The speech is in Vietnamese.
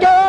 chơi